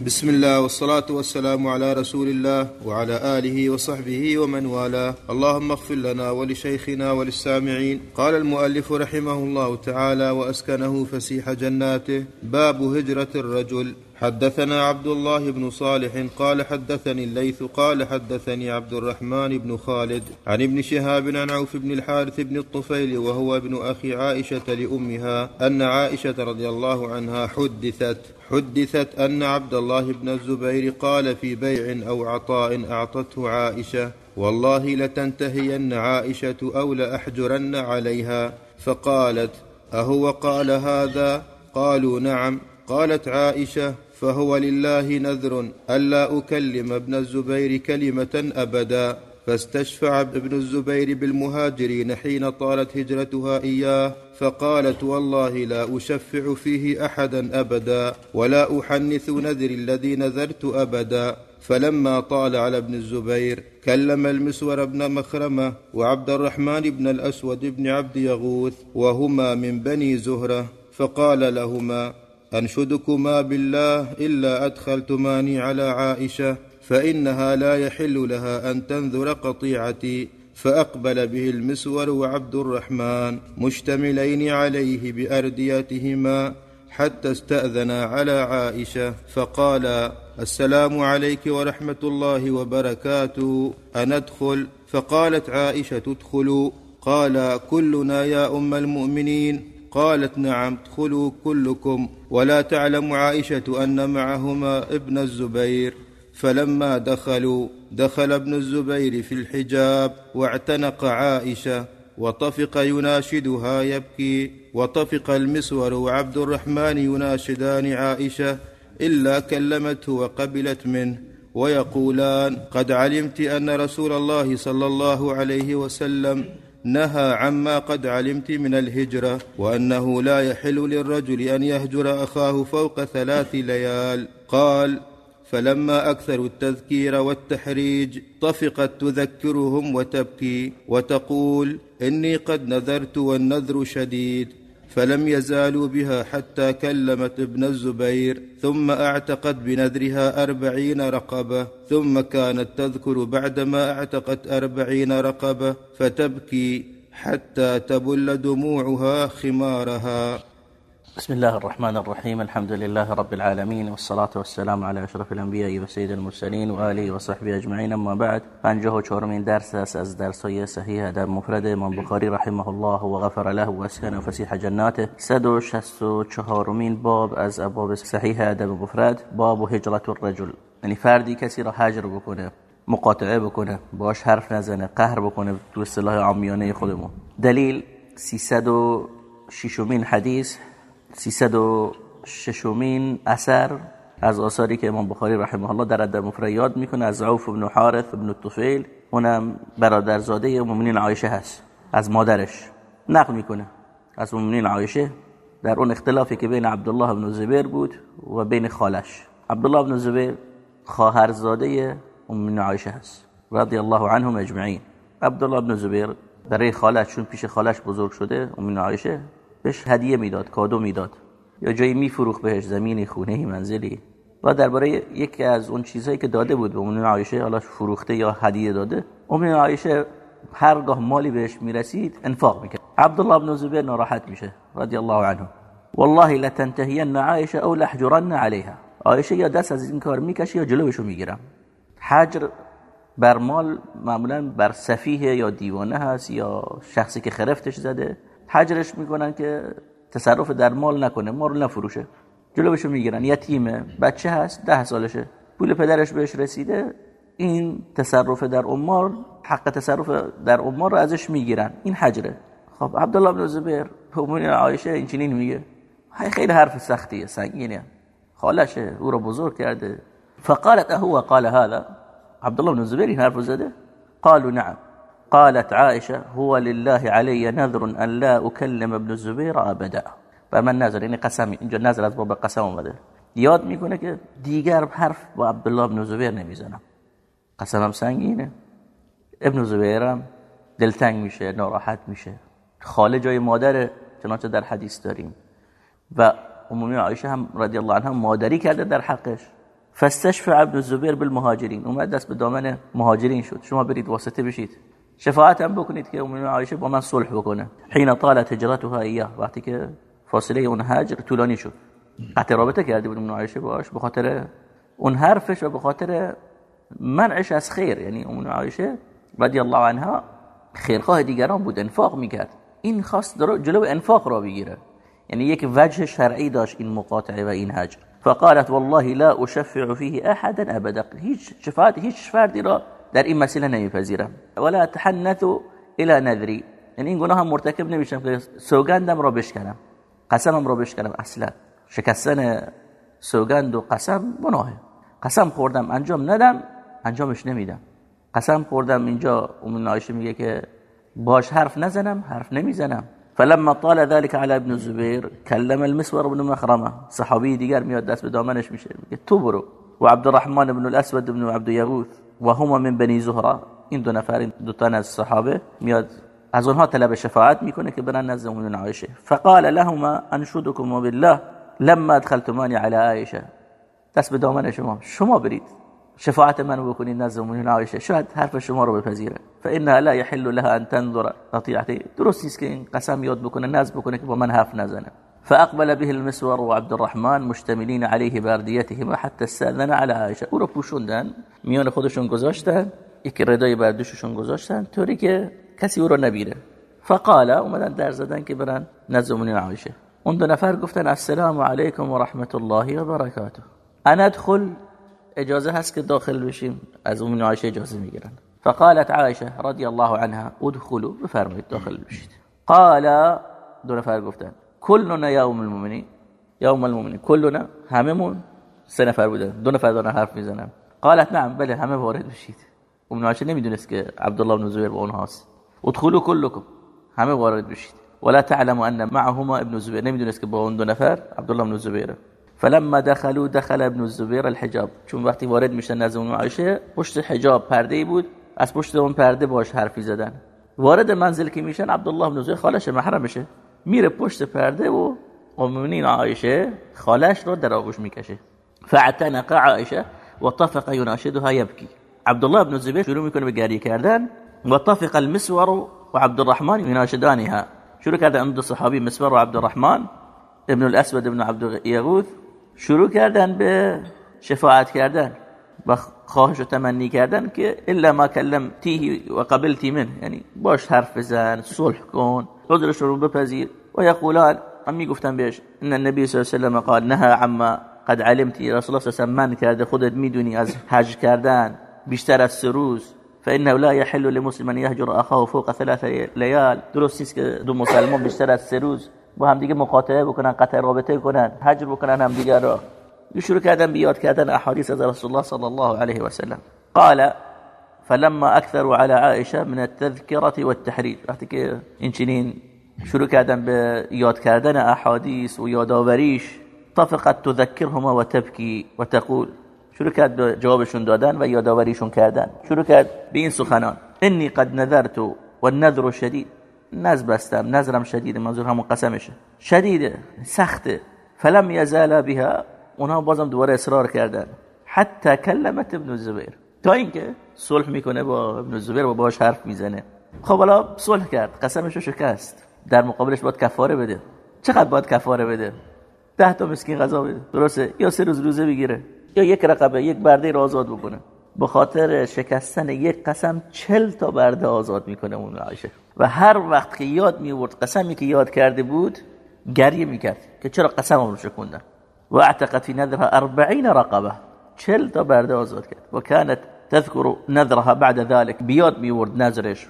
بسم الله والصلاة والسلام على رسول الله وعلى آله وصحبه ومن والاه. اللهم اغفر لنا ولشيخنا وللسامعين. قال المؤلف رحمه الله تعالى وأسكنه فسيح جناته. باب هجرة الرجل. حدثنا عبد الله بن صالح قال حدثني الليث قال حدثني عبد الرحمن بن خالد عن ابن شهاب عن عوف بن الحارث بن الطفيل وهو ابن أخي عائشة لأمها أن عائشة رضي الله عنها حدثت حدثت أن عبد الله بن الزبير قال في بيع أو عطاء أعطته عائشة والله لتنتهين عائشة أو لأحجرن عليها فقالت أهو قال هذا؟ قالوا نعم. قالت عائشة فهو لله نذر ألا أكلم ابن الزبير كلمة أبدا. فاستشفع ابن الزبير بالمهاجرين حين طالت هجرتها إياه فقالت والله لا أشفع فيه أحدا أبدا ولا أحنث نذر الذي نذرت أبدا. فلما طال على ابن الزبير كلم المسور بن مخرمة وعبد الرحمن بن الأسود بن عبد يغوث وهما من بني زهرة. فقال لهما أنشدكما بالله إلا أدخلتماني على عائشة فإنها لا يحل لها أن تنذر قطيعتي فأقبل به المسور وعبد الرحمن مشتملين عليه بأرديتهما حتى استأذنا على عائشة فقال السلام عليك ورحمة الله وبركاته أندخل؟ فقالت عائشة ادخلوا. قال كلنا يا أم المؤمنين. قالت نعم ادخلوا كلكم. ولا تعلم عائشة أن معهما ابن الزبير. فلما دخلوا دخل ابن الزبير في الحجاب واعتنق عائشة. وطفق يناشدها يبكي. وطفق المسور وعبد الرحمن يناشدان عائشة. إلا كلمته وقبلت منه. ويقولان قد علمت أن رسول الله صلى الله عليه وسلم نهى عما قد علمت من الهجرة وأنه لا يحل للرجل أن يهجر أخاه فوق ثلاث ليال. قال فلما أكثروا التذكير والتحريج طفقت تذكرهم وتبكي وتقول إني قد نذرت والنذر شديد. فلم يزالوا بها حتى كلمت ابن الزبير ثم أعتقت بنذرها أربعين رقبة ثم كانت تذكر بعدما أعتقت أربعين رقبة فتبكي حتى تبل دموعها خمارها. بسم الله الرحمن الرحيم الحمد لله رب العالمين والصلاة والسلام على أشرف الأنبياء وسيد المرسلين وآله وصحبه أجمعين أما بعد پنجاه و چهارمین درس است از درس های صحیح در مفرد امام بخاری رحمه الله و غفر له و اسکن و جناته 164 باب از ابواب صحیح ادب مفرد باب و الرجل یعنی فردی کسی را هجر بکنه مقاطعه بکنه باش حرف نزنه قهر بکنه تو اصطلاح عامیانه خودمون دلیل 306 حدیث 306 اثر از آثاری که امام بخاری رحمه الله در در مفرد یاد می‌کنه از عوف بن حارث بن الطفیل اونم برادرزاده مؤمنین عایشه هست. از مادرش نقل می‌کنه. از مؤمنین عایشه در اون اختلافی که بین عبدالله بن زبیر بود و بین خالش. عبدالله بن زبیر خواهرزاده مؤمنین عایشه هست. رضی الله عنهم اجمعین. عبدالله بن زبیر برای خالش چون پیش خالش بزرگ شده مؤمنین عایشه بهش هدیه می‌داد کادو می‌داد. یا جایی میفروخت بهش زمینی خونه منزلی. و درباره یکی از اون چیزهایی که داده بود به ام عایشه حالا فروخته یا هدیه داده ام عایشه هرگاه مالی بهش می‌رسید انفاق می‌کرد. عبدالله بن زبیر ناراحت میشه رضی الله عنه. والله لتنتهین عایشه او لحجرن علیها. عایشه یا دست از این کار می‌کشه یا جلوشو می‌گیرم. حجر بر مال معمولا بر سفیه یا دیوانه هست یا شخصی که خرفتش زده. حجرش می‌کنن که تصرف در مال نکنه مال نفروشه. جلوشو می‌گیرن یتیمه بچه هست ده سالشه. پول پدرش بهش رسیده این تصرف در امار حق تصرف در امار رو ازش می‌گیرن. این حجره. خب عبدالله بن زبیر همون عایشه این چنین میگه خیلی حرف سختیه سنگینه. خالشه او رو بزرگ کرده. فقالت اهو قال هذا. عبدالله بن زبیر این حرف زده؟ قالوا نعم. قالت عائشة هو لله علي نذر أن لا أكلم ابن الزبير أبدا. بر من نظر یعنی قسم اینجا نظر از باب قسم اومده. یاد می‌کنه که دیگر حرف با عبدالله بن زبیر نمی‌زنم. قسمم سنگینه. ابن زبیرم دلتنگ میشه ناراحت میشه. خاله جای مادر چنانچه در حدیث داریم. و عمومی عایشه هم رضی الله عنها مادری کرده در حقش. فاستشفع ابن الزبیر بالمهاجرین. اومد دست به دامن مهاجرین شد. شما برید واسطه بشید. شفاعت هم بکنید که ام عایشه با من صلح بکنه. حین طالت هجرتها ایاه وقتی که فاصله اون هجر طولانی شد. قطع رابطه کرده بود ام عایشه باش به خاطر اون حرفش و به خاطر منعش از خیر. یعنی ام عایشه رضی الله عنها خیرخواه دیگران بود انفاق می‌کرد. این خواست جلو انفاق را بگیره. یعنی یک وجه شرعی داشت این مقاطعه و این هجر فقالت والله لا اشفع فيه احدا ابدا. هیچ شفاعت هیچ فردی را در این مسئله نمیپذیرم. ولا تحنث الى نذری یعنی این گناه هم مرتکب نمیشم که سوگندم را بشکنم. قسمم را بشکنم اصلا. شکستن سوگند و قسم گناهه. قسم خوردم انجام ندم انجامش نمیدم. قسم خوردم اینجا ام عایشه میگه که باش حرف نزنم حرف نمی‌زنم. فلما طال ذلك على ابن الزبير كلم المسور بن مخرمه صحابی دیگر میاد دست به دامنش میشه. میگه تو برو. و عبد الرحمن بن الاسود بن عبد یغوث. و هما من بنی زهره این دو نفر دو تن از صحابه میاد از اونها طلب شفاعت می‌کنه که برن نزد ام عایشه. فقال لهما انشدكم بالله لما دخلتماني على عائشه دست به دامن شما. شما برید. شفاعت منو بکنید نزد ام عایشه. شاید حرف شما رو بپذیره. فانها لا يحل لها ان تنظر قطيعتي درست است که این قسم یاد بکنه نزد بکنه که با من حرف نزنه. فاقبل به المسور وعبد الرحمن مشتملين عليه بارديتهما حتى استاذن على عائشه او رو پوشوندن میان خودشون گذاشتن یک ردای بردوششون گذاشتن طوری که کسی او رو نبیره. فقال اومدن در زدن که برن نزد ام عایشه اون دو نفر گفتن السلام علیکم و رحمت الله و برکاته. انا ادخل اجازه هست که داخل بشیم؟ از ام عایشه اجازه می‌گیرن. فقالت عائشه رضی الله عنها ادخلوا بفرمایید داخل بشید. قال دو نفر گفتن کلنا یا ام المؤمنین یا ام المؤمنین کلنا هممون سه نفر بودن دو نفر دارن حرف می‌زنن. قالت نعم بله همه وارد بشید. ام عایشه نمی‌دونست که عبدالله بن زبیر با اونهاست ادخلوا كلكم همه وارد بشید. ولا تعلم ان معهما ابن الزبير نمی‌دونست که با اون دو نفر عبدالله بن زبیر فلما دخلوا دخل ابن الزبير الحجاب. چون وقتی وارد میشن نزد ام عایشه پشت حجاب پرده بود. از پشت اون پرده باش حرفی زدن. وارد منزل که میشن عبدالله بن زبیر خالش محرمشه. میره پشت پرده و امونین عایشه خالش رو در آغوش می‌کشه. فاعتنق عایشه و طفق یناشدها یبکی. عبدالله بن زبیر شروع می‌کنه به گریه کردن و طفق المسور و عبد الرحمن یناشدانها شروع کردن اون دو صحابی مسور و عبد الرحمن ابن الاسود ابن عبد یغوث شروع کردن به شفاعت کردن. و خواهش و تمنی کردن که الا ما کلمتیه و قبلتی من یعنی باش حرف بزن صلح کن عذرش رو بپذیر. و یقولان هم می‌گفتن بهش ان النبی صلی الله علیه و قال نهى عما قد علمتی. رسول الله صلی من کرده خودت می‌دونی از حج کردن بیشتر از سه روز. فانه لا يحل لمسلم ان يهجر اخاه فوق ثلاث ليال. درست که دو مسلمان بیشتر از سه روز با هم دیگه مقاطعه بکنن قطع رابطه کنن حجر بکنن هم دیگه را. شروع کردن بیاد کردن احادیث از رسول الله صلی الله علیه و سلم. قال فلما اكثروا على عائشه من التذكره والتحريج وقتی که این شروع کردن به یاد کردن احادیث و یادآوریش طفقت تذكرهما وتبكي وتقول شروع کرد به جوابشون دادن و یادآوریشون کردن. شروع کرد به این سخنان انی قد نذرت والنذر شدید. نذر بستم نذرم شدید منظور همون قسمشه. شدیده سخته. فلم یزال بها. اونها بازم دوباره اصرار کردن. حتی کلمت ابن الزبیر تا اینکه صلح می‌کنه با ابن الزبیر و باش حرف می‌زنه. خب حالا صلح کرد. قسمشو شکست. در مقابلش باید کفاره بده. چقدر باید کفاره بده؟ ده تا مسکین غذا بده. درسته؟ یا سه روز روزه بگیره. یا یک رقبه یک برده رو آزاد بکنه. به خاطر شکستن یک قسم چل تا برده آزاد می‌کنه اون عایشه. و هر وقت که یاد میورد قسمی که یاد کرده بود گریه می‌کرد که چرا قسم رو شکوندن؟ و اعتقد فی نذرها اربعین رقبه چل تا برده آزاد کرد. و كانت تذكر نذرها بعد ذلك بیاد میورد نظرش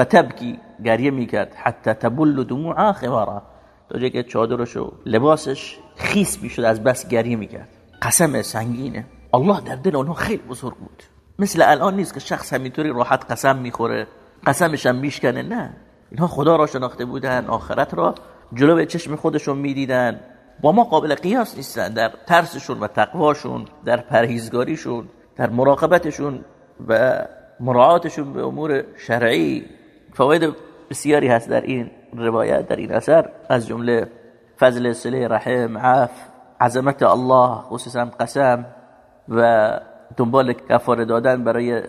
فتبکی گریه می‌کرد حتی تبل دموعها خمارها تا جایی که چادرش و لباسش خیس می‌شد از بس گریه می‌کرد. قسم سنگینه. الله در دل اونها خیلی بزرگ بود. مثل الان نیست که شخص همینطوری راحت قسم می‌خوره قسمش هم میشکنه نه. اینها خدا را شناخته بودن آخرت را جلو چشم خودشون می‌دیدن. با ما قابل قیاس نیستن در ترسشون و تقواشون در پرهیزگاریشون در مراقبتشون و مراعاتشون به امور شرعی. فواید بسیاری هست در این روایت در این اثر. از جمله فضل سله رحم عف عظمت الله خصوصا قسم و دنبال کفاره دادن برای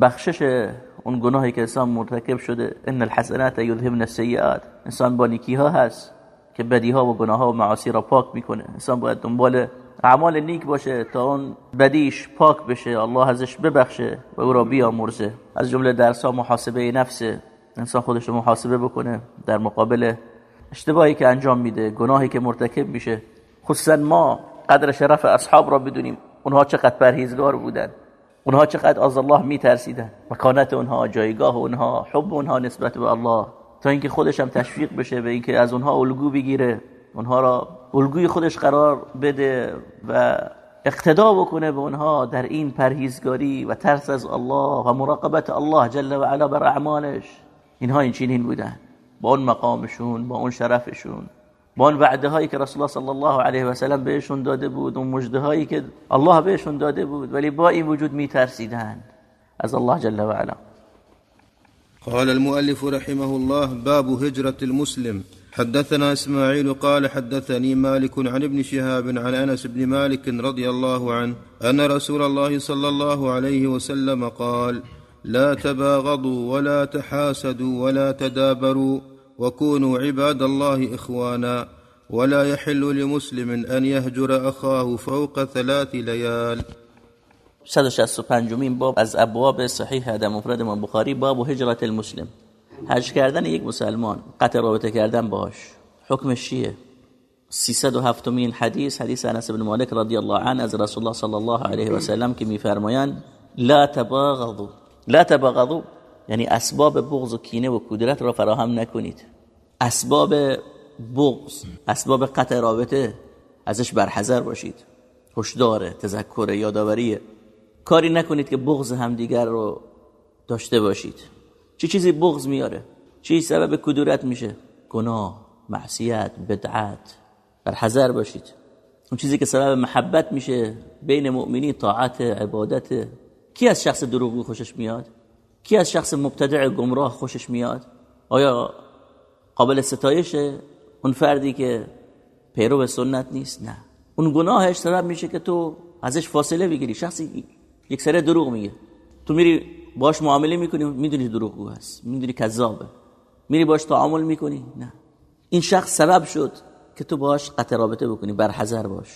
بخشش اون گناهی که انسان مرتکب شده. ان الحسنات یذهبن السیئات. انسان با نیکی ها هست. که بدی ها و گناه ها و معاصی را پاک می‌کنه. انسان باید دنبال اعمال نیک باشه تا اون بدیش پاک بشه. الله ازش ببخشه و او را بیامرزه. از جمله درس ها محاسبه نفس. انسان خودش رو محاسبه بکنه در مقابل اشتباهی که انجام میده گناهی که مرتکب میشه. خصوصا ما قدر شرف اصحاب را بدونیم. اونها چقدر پرهیزگار بودن. اونها چقدر از الله میترسیدن. مکانت اونها جایگاه اونها حب اونها نسبت به الله. تا اینکه خودش هم تشویق بشه به اینکه از اونها الگو بگیره اونها را الگوی خودش قرار بده و اقتدا بکنه به اونها در این پرهیزگاری و ترس از الله و مراقبت الله جل و علا بر اعمالش. اینها این چنین بودن. با اون مقامشون با اون شرفشون. با اون وعده هایی که رسول الله صلی الله علیه و سلم بهشون داده بود اون مجده هایی که الله بهشون داده بود ولی با این وجود میترسیدند. از الله جل و علا. قال المؤلف رحمه الله باب هجرة المسلم. حدثنا إسماعيل قال حدثني مالك عن ابن شهاب عن أنس بن مالك رضي الله عنه أن رسول الله صلى الله عليه وسلم قال لا تباغضوا ولا تحاسدوا ولا تدابروا وكونوا عباد الله إخوانا ولا يحل لمسلم أن يهجر أخاه فوق ثلاث ليال. 165 مین باب از ابواب صحیح ادب مفرد امام بخاری باب هجرت المسلم. حج کردن یک مسلمان قطع رابطه کردن باش حکمش چیه؟ 307 مین حدیث حدیث انس بن مالک رضی الله عنه از رسول الله صلی الله علیه و سلم که میفرمایند لا تباغضوا. لا تباغضوا. یعنی اسباب بغض و کینه و کدرت را فراهم نکنید. اسباب بغض اسباب قطع رابطه ازش برحذر باشید. هشدار تذکر یادآوری کاری نکنید که بغض همدیگر رو داشته باشید. چه چیزی بغض میاره؟ چی سبب کدورت میشه؟ گناه معصیت بدعت. برحذر باشید. اون چیزی که سبب محبت میشه بین مؤمنی طاعت عبادت. کی از شخص دروغگو خوشش میاد؟ کی از شخص مبتدع گمراه خوشش میاد؟ آیا قابل ستایشه اون فردی که پیرو سنت نیست؟ نه. اون گناهش سبب میشه که تو ازش فاصله بگیری. شخصی یک سره دروغ میگه. تو میری باش معامله می‌کنی می‌دونی دروغگو هست. می‌دونی کذابه. میری باش تعامل می‌کنی؟ نه. این شخص سبب شد که تو باش قطع رابطه بکنی. برحذر باش.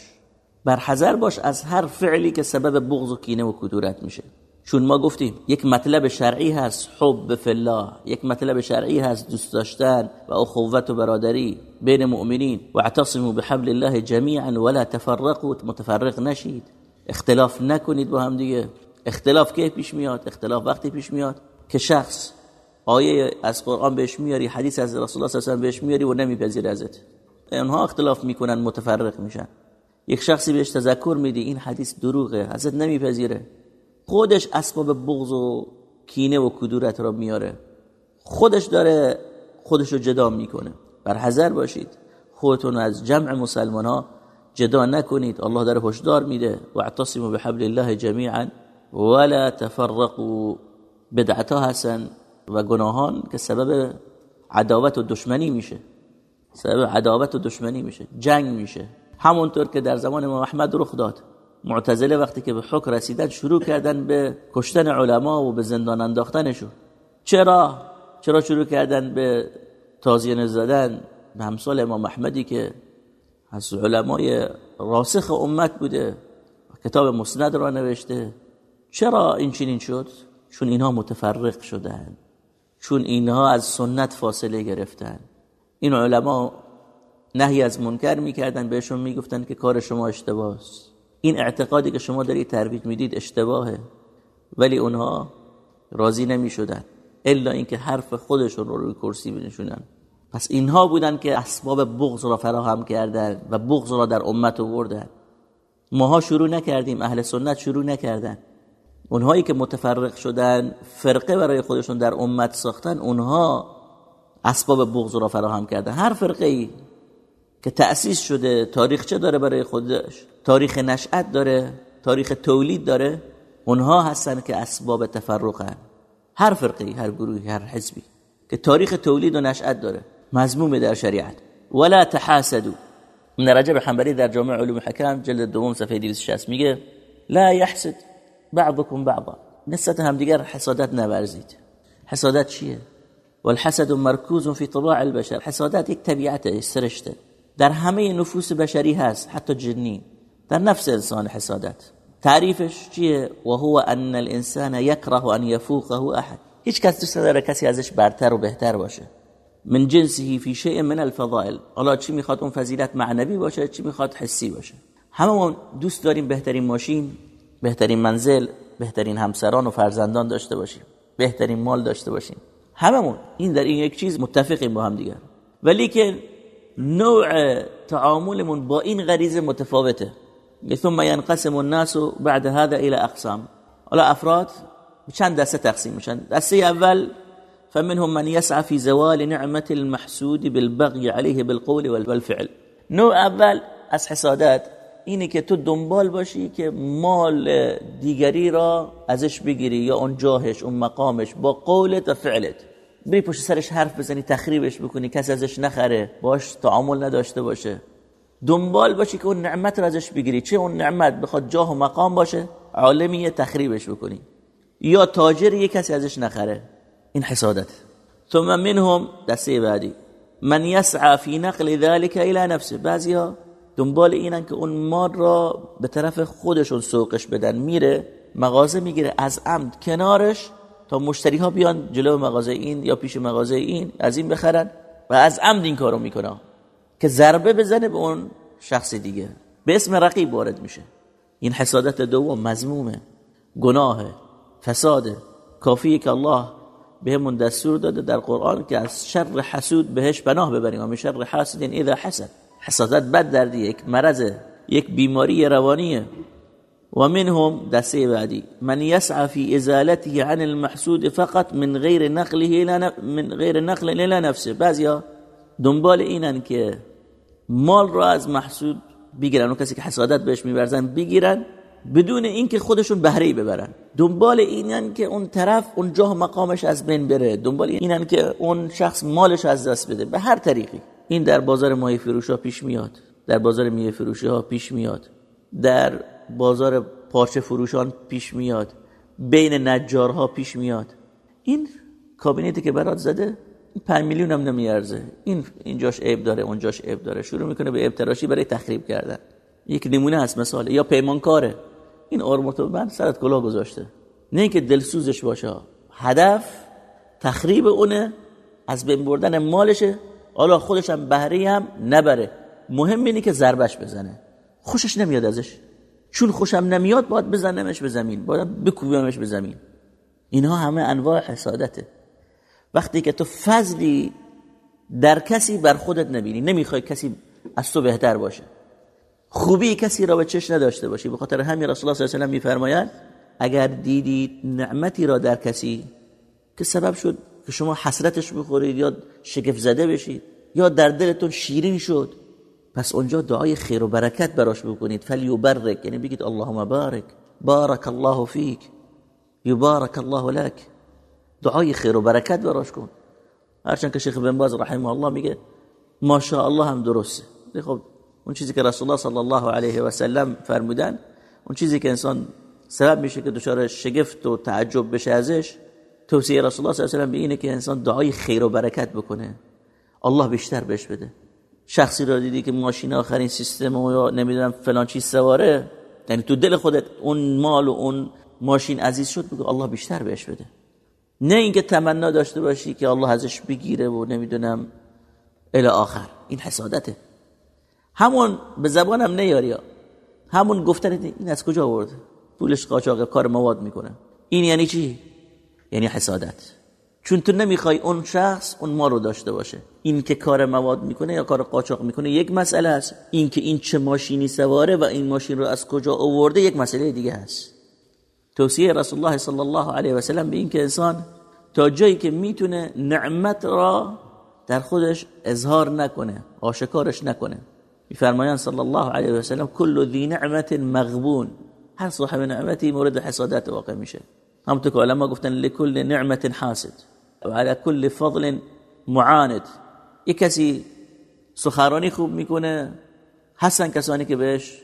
برحذر باش از هر فعلی که سبب بغض و کینه و کدورت میشه. چون ما گفتیم یک مطلب شرعی هست حب فی الله یک مطلب شرعی هست دوست داشتن و اخوت و برادری بین مؤمنین. و اعتصموا بحبل الله جمیعا ولا تفرقوا متفرق نشید. اختلاف نکنید با هم دیگه. اختلاف که پیش میاد؟ اختلاف وقتی پیش میاد که شخص آیه از قرآن بهش میاری حدیث از رسول الله صلی الله علیه و بهش میاری و نمیپذیره ازت. اونها اختلاف می‌کنن متفرق میشن. یک شخصی بهش تذکر میدی این حدیث دروغه ازت نمیپذیره. خودش اسباب بغض و کینه و کدورت را میاره. خودش داره خودش رو جدا می‌کنه. بر حذر باشید. خودتون از جمع مسلمان ها جدا نکنید. الله داره هشدار میده. و اعتصموا بحبل الله جمیعا ولا تفرقوا. بدعت ها هستن و گناهان که سبب عداوت و دشمنی میشه. سبب عداوت و دشمنی میشه. جنگ میشه. همونطور که در زمان امام احمد رخ داد. معتزله وقتی که به حکم رسیدن شروع کردن به کشتن علما و به زندان انداختنشون. چرا؟ چرا شروع کردن به تازیانه زدن؟ به همسال امام احمدی که از علمای راسخ امت بوده کتاب مسند را نوشته. چرا این چنین شد؟ چون اینها متفرق شدن چون اینها از سنت فاصله گرفتن این علما نهی از منکر می‌کردن بهشون می‌گفتن که کار شما اشتباه است این اعتقادی که شما دارید ترویج می‌دید اشتباهه. ولی اونها راضی نمی‌شدن الا اینکه حرف خودشون رو روی کرسی بنشونن. پس اینها بودن که اسباب بغض را فراهم کردن و بغض را در امت آوردن. ماها شروع نکردیم اهل سنت شروع نکردن. اونهایی که متفرق شدن فرقه برای خودشون در امت ساختن اونها اسباب بغض را فراهم کردن. هر فرقه ای که تأسیس شده تاریخچه داره برای خودش؟ تاریخ نشأت داره تاریخ تولید داره. اونها هستن که اسباب تفرقن. هر فرقی هر گروهی هر حزبی که تاریخ تولید و نشأت داره. مضموم در شریعت ولا تحاسدوا. من رجب حنبلی در جامع علوم حکم جلد دوم صفحه 260 میگه لا يحسد بعضكم بعضا. نسبت هم دیگر حسادت نورزید حسادت چیه والحسد مرکوز فی طباع البشر. حسادت یک طبیعت سرشته. در همه نفوس بشری هست حتی جنی در نفس انسان حسادت تعریفش چیه و هو أن الإنسان يكره أن يفوقه أحد. هیچ کس دوست نداره کسی ازش برتر و بهتر باشه. من جنسه فی شیء من الفضائل. حالا چی می‌خواد اون فضیلت معنوی باشه چی می‌خواد حسی باشه. هممون دوست داریم بهترین ماشین بهترین منزل بهترین همسران و فرزندان داشته باشیم بهترین مال داشته باشیم. هممون این در این یک چیز متفقیم با هم دیگر. ولی که نوع تعاملمون با این غریزه متفاوته. ثم ينقسم الناس بعد هذا الى اقسام. حالا افراد چند دسته تقسیم میشن؟ دسته اول فمنهم من يسعى في زوال نعمة المحسود بالبغي عليه بالقول والفعل. نوع اول از حسادت اینه که تو دنبال باشی که مال دیگری را ازش بگیری یا اون جاهش اون مقامش با قولت و فعلت. بری پشت سرش حرف بزنی تخریبش بکنی کسی ازش نخره باش تعامل نداشته باشه. دنبال باشی که اون نعمت رو ازش بگیری. چه اون نعمت؟ بخواد جاه و مقام باشه عالمی تخریبش بکنی. یا تاجر یک کسی ازش نخره. این حسادت. ثم منهم دسته بعدی. من يسعى في نقل ذلك الى نفسه. بعضیا دنبال اینن که اون مال را به طرف خودشون سوقش بدن. میره مغازه می‌گیره. از عمد کنارش تا مشتری ها بیان جلو مغازه این یا پیش مغازه این از این بخرن و از عمد این کارو می‌کنه که ضربه بزنه به اون شخص دیگه. به اسم رقیب وارد میشه. این حسادت دوم مزمومه گناه فساده. کافیه که الله بهمون دستور داده در قرآن که از شر حسود بهش پناه ببریم. و شر حاسد اذا حسد. حسادت بد دردی یک مرضه یک بیماری روانیه. و منهم دسته بعدی. من يسعى في ازالته عن المحسود فقط من غیر نقله من غیر نقل الى نفسه. بعضیا دنبال اینن که مال را از محسود بگیرن. اون کسی که حسادت بهش میبرزن بگیرن. بدون اینکه خودشون بهره ببرن. دنبال اینن که اون طرف اون جاه مقامش از بین بره. دنبال اینن که اون شخص مالش از دست بده. به هر طریقی. این در بازار مایه فروش ها پیش میاد. در بازار میوه فروشی ها پیش میاد. در بازار پارچه فروشان پیش میاد. بین نجارها پیش میاد. این کابینتی که برات زده 5 میلیون هم نمیارزه. این اینجاش عیب داره اونجاش عیب داره. شروع می‌کنه به ابتراشی برای تخریب کردن. یک نمونه هست مثال. یا پیمانکاره. این آرمورتو من سرت کلاه گذاشته. نه اینکه دلسوزش باشه. هدف تخریب اونه از بین بردن مالشه. حالا خودش هم بهره هم نبره. مهم اینه که ضربش بزنه. خوشش نمیاد ازش. چون خوشم نمیاد باید بزنمش به زمین. باید بکوبمش به زمین. اینها همه انواع حسادته. وقتی که تو فضلی در کسی بر خودت نبینی نمی‌خوای کسی از تو بهتر باشه. خوبی کسی را به چش نداشته باشی. به خاطر همین رسول الله صلی الله علیه و میفرمایند اگر دیدید نعمتی را در کسی که سبب شد که شما حسرتش بخورید یا شگفت زده بشید یا در دلتون شیرین شد پس اونجا دعای خیر و برکت براش بکنید. فلیبرک یعنی بگید اللهم بارک بارک الله فیک یبارک الله لك دعای خیر و برکت براش کن. هرچند که شیخ بن باز رحمه الله میگه ماشاءالله هم درسته. خب اون چیزی که رسول الله صلی الله علیه و سلم فرمودن اون چیزی که انسان سبب میشه که دچار شگفت و تعجب بشه ازش توصیه رسول الله صلی الله علیه و به اینه که انسان دعای خیر و برکت بکنه. الله بیشتر بهش بده. شخصی را دیدی که ماشین آخرین سیستم و یا نمی‌دونم فلان چیز سواره یعنی تو دل خودت اون مال و اون ماشین عزیز شد بگو الله بیشتر بهش بده. نه اینکه تمنا داشته باشی که الله ازش بگیره و نمی‌دونم الی آخر. این حسادته. همون به زبانم نیاری همون گفتن این از کجا آورد؟ پولش قاچاق کار مواد می‌کنه. این یعنی چی؟ یعنی حسادت. چون تو نمی‌خوای اون شخص اون ما رو داشته باشه. این که کار مواد می‌کنه یا کار قاچاق می‌کنه یک مسئله است. این که این چه ماشینی سواره و این ماشین رو از کجا آورده یک مسئله دیگه هست توصیه رسول الله صلی الله علیه و سلم به این که انسان تا جایی که می‌تونه نعمت را در خودش اظهار نکنه آشکارش نکنه. میفرمایند صلی الله علیه و سلم کل ذی نعمت مغبون. هر صاحب نعمتی مورد حسادت واقع میشه. همونطور که علما گفتن لکل نعمت حاسد. و على كل فضل معاند. یک کسی سخرانی خوب می‌کنه هستن کسانی که بهش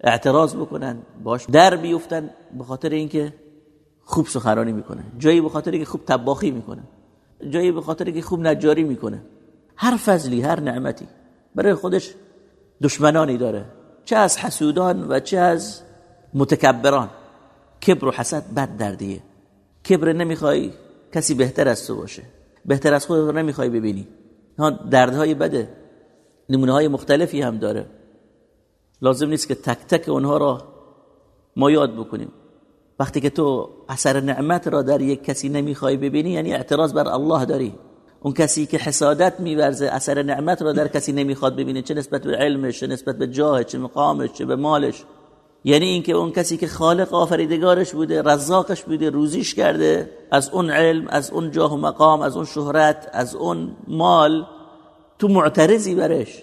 اعتراض بکنن باش در بیفتن به خاطر اینکه خوب سخنرانی می‌کنه. جایی به خاطر اینکه خوب تباخی می‌کنه. جایی به خاطر اینکه خوب نجاری می‌کنه. هر فضلی هر نعمتی. برای خودش دشمنانی داره. چه از حسودان و چه از متکبران. کبر و حسد بد دردیه. کبر نمی‌خوای کسی بهتر از تو باشه. بهتر از خودت نمی‌خوای ببینی. ها دردهای بده. نمونه های مختلفی هم داره. لازم نیست که تک تک اونها را ما یاد بکنیم. وقتی که تو اثر نعمت را در یک کسی نمی‌خوای ببینی یعنی اعتراض بر الله داری. اون کسی که حسادت میورزه اثر نعمت را در کسی نمی‌خواد ببینه چه نسبت به علمش چه نسبت به جاه چه مقامش چه به مالش. یعنی اینکه اون کسی که خالق آفریدگارش بوده رزاقش بوده روزیش کرده از اون علم از اون جاه و مقام از اون شهرت از اون مال تو معترضی برش.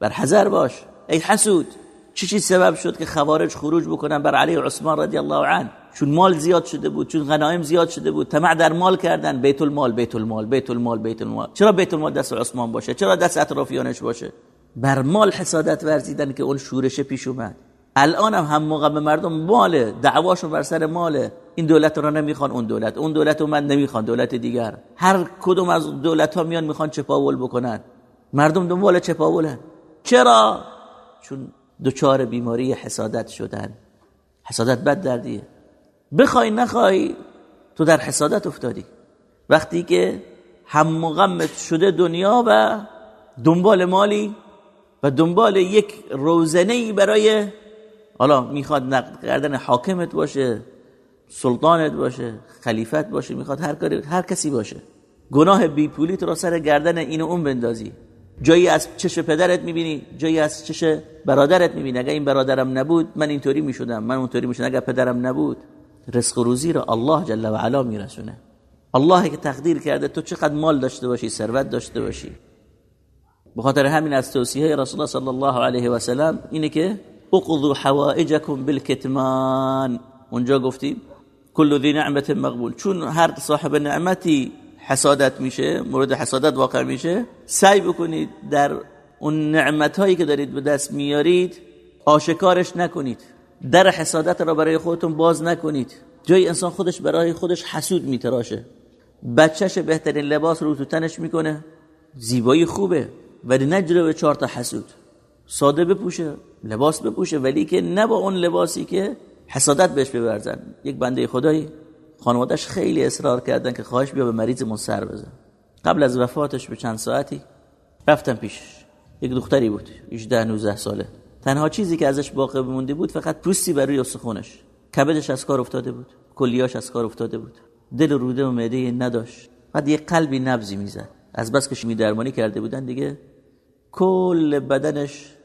بر حذر باش. ای حسود. چی چی سبب شد که خوارج خروج بکنن بر علی عثمان رضی الله عنه؟ چون مال زیاد شده بود چون غنایم زیاد شده بود. طمع در مال کردن. بیت المال بیت المال بیت المال بیت المال چرا بیت المال دست عثمان باشه؟ چرا دست اطرافیانش باشه؟ بر مال حسادت ورزیدن که اون شورش پیش اومد. الان هم هم موقع به مردم ماله دعواشون بر سر ماله این دولت رو نمی‌خوان اون دولت. اون دولت رو من نمی‌خوان. دولت دیگر. هر کدوم از دولت ها میان می‌خوان چپاول بکنن. مردم دنبال چپاولن. چرا؟ چون دچار بیماری حسادت شدن. حسادت بد دردیه. بخوای نخوای تو در حسادت افتادی. وقتی که هم غمت شده دنیا و دنبال مالی و دنبال یک روزنه برای حالا می‌خواد نقد کردن حاکمت باشه سلطانت باشه خلیفت باشه می‌خواد هر کاری هر کسی باشه. گناه بی پولی تو را سر گردن این و اون بندازی. جایی از چش پدرت می‌بینی جایی از چش برادرت می‌بینی. اگر این برادرم نبود من اینطوری می‌شدم. من اونطوری می‌شدم. اگر پدرم نبود رزق و روزی را الله جل و علا میرسونه. الله که تقدیر کرده تو چقدر مال داشته باشی ثروت داشته باشی. به خاطر همین از توصیه رسول الله صلی الله علیه و سلم اینه که اقضوا حوائجكم بالکتمان. اونجا گفتیم کل ذی نعمت مقبول. چون هر صاحب نعمتی حسادت میشه مورد حسادت واقع میشه. سعی بکنید در اون نعمت هایی که دارید به دست میارید آشکارش نکنید. در حسادت را برای خودتون باز نکنید. جای انسان خودش برای خودش حسود میتراشه. بچهش بهترین لباس رو تو تنش می‌کنه. زیبایی خوبه ولی نجره به چهار تا حسود. ساده بپوشه لباس بپوشه ولی که نه با اون لباسی که حسادت بهش ببرزن. یک بنده خدایی. خانوادش خیلی اصرار کردن که خواهش بیا به مریضمون سر بزن. قبل از وفاتش به چند ساعتی رفتم پیشش. یک دختری بود 18 19 ساله. تنها چیزی که ازش باقی مونده بود فقط پوستی بر روی استخونش. کبدش از کار افتاده بود. کلیاش از کار افتاده بود. دل و روده و معده نداشت. بعد یه قلبی نبزی می‌زد. از بس که شیمی درمانی کرده بودن دیگه کل بدنش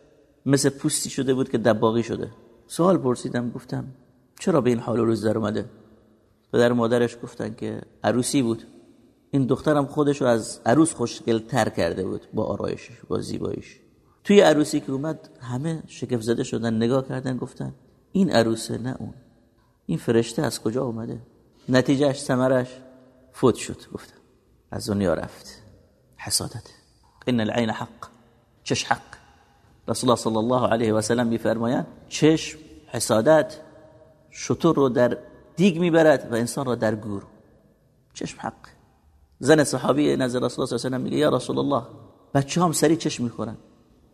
مثل پوستی شده بود که دباغی شده. سوال پرسیدم گفتم چرا به این حال روز در اومده؟ پدر مادرش گفتن که عروسی بود. این دخترم خودش رو از عروس خوشگل تر کرده بود با آرایشش با زیباییش. توی عروسی که اومد همه شگفت زده شدن نگاه کردن گفتن این عروسه نه اون. این فرشته از کجا اومده؟ نتیجهش سمرش فوت شد گفتن. از دنیا رفت. حسادت. ان العین حق. چش حق. رسول الله صلی الله علیه و سلم میفرمایند چشم حسادت شطور رو در دیگ می‌برد و انسان را در گور. چشم حق. زن صحابی نظر رسول الله صلی الله علیه و میگه یا رسول الله بچه هم سری چشم می‌خورن.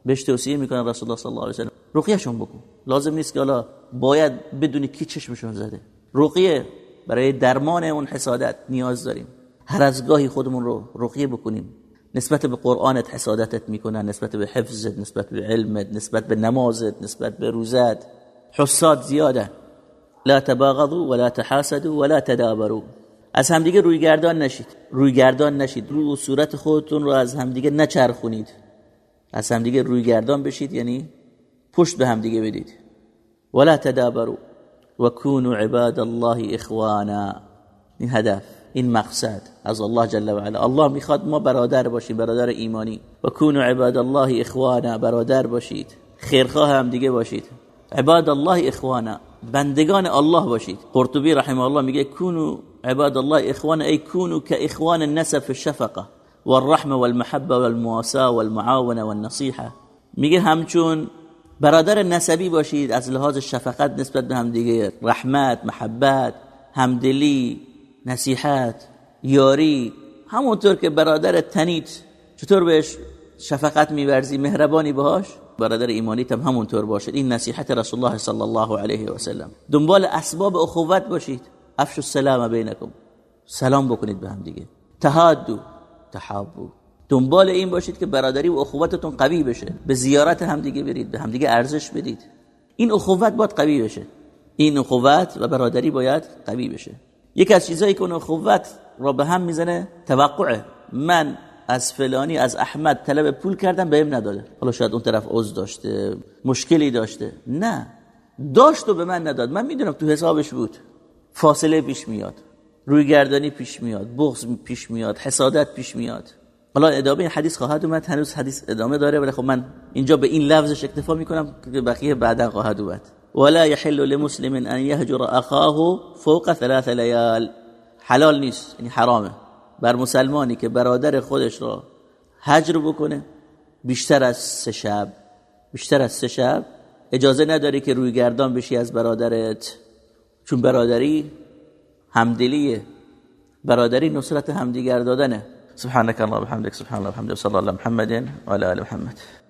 بهش توصیه می‌کنن رسول الله صلی الله علیه و رقیهشون بکن. لازم نیست که حالا باید بدونی کی چشمشون زده. رقیه برای درمان اون حسادت نیاز داریم. هر از گاهی خودمون رو رقیه بکنیم. نسبت به قرآنت حسادتت می‌کنن نسبت به حفظت نسبت به علمت نسبت به نمازت نسبت به روزت. حساد زیاده. لا تباغضوا ولا تحاسدوا ولا تدابروا. از همدیگه روی گردان نشید. روی گردان نشید. روی صورت خودتون رو از همدیگه نچرخونید. از همدیگه روی گردان بشید یعنی پشت به همدیگه بدید. ولا تدابروا وكونوا عباد الله اخوانا. این هدف این مقصد از الله جل و علا. الله می‌خواد ما برادر باشیم برادر ایمانی. و کونوا عباد الله اخوانا برادر باشید. خیرخواه هم دیگه باشید. عباد الله اخوانا. بندگان الله باشید. قرطبی رحمه الله میگه کونو عباد الله اخوان ای کونو که اخوان في الشفقه والرحمه والمحبه والمواساه والمعاونه والنصيحه میگه همچون برادر نسبی باشید از لحاظ شفقت نسبت به همدیگه رحمت محبت همدلی نصیحت یاری همونطور که برادر تنیت چطور بهش شفقت میورزی مهربانی باهاش؟ برادر ایمانی هم همونطور باشد. این نصیحت رسول الله صلی الله علیه و سلم. دنبال اسباب اخوت باشید. افشو السلام بینکم. سلام بکنید به هم دیگه. تهادو تحابو. دنبال این باشید که برادری و اخوتتون قوی بشه. به زیارت همدیگه برید به همدیگه ارزش بدید. این اخوت باید قوی بشه. این اخوت و برادری باید قوی بشه. یکی از چیزایی که اون اخوت را به هم می‌زنه توقعه. من از فلانی از احمد طلب پول کردم بهم نداده. حالا شاید اون طرف عذر داشته مشکلی داشته. نه. داشت و به من نداد. من می‌دونم تو حسابش بود. فاصله پیش میاد. روی گردانی پیش میاد. بغض پیش میاد. حسادت پیش میاد. حالا ادامه این حدیث خواهد اومد. هنوز حدیث ادامه داره ولی خب من اینجا به این لفظش اکتفا می‌کنم که بقیه بعدا خواهد اومد. ولا يحل لمسلم ان يهجر اخاه فوق ثلاث ليال. حلال نیست. یعنی حرامه. بر مسلمانی که برادر خودش را هجر بکنه بیشتر از سه شب بیشتر از سه شب اجازه نداری که روی گردان بشی از برادرت. چون برادری همدلیه برادری نصرت همدیگر دادنه. سبحانك الله وبحمدك سبحان الله وبحمده صلى الله على محمد وعلى ال محمد.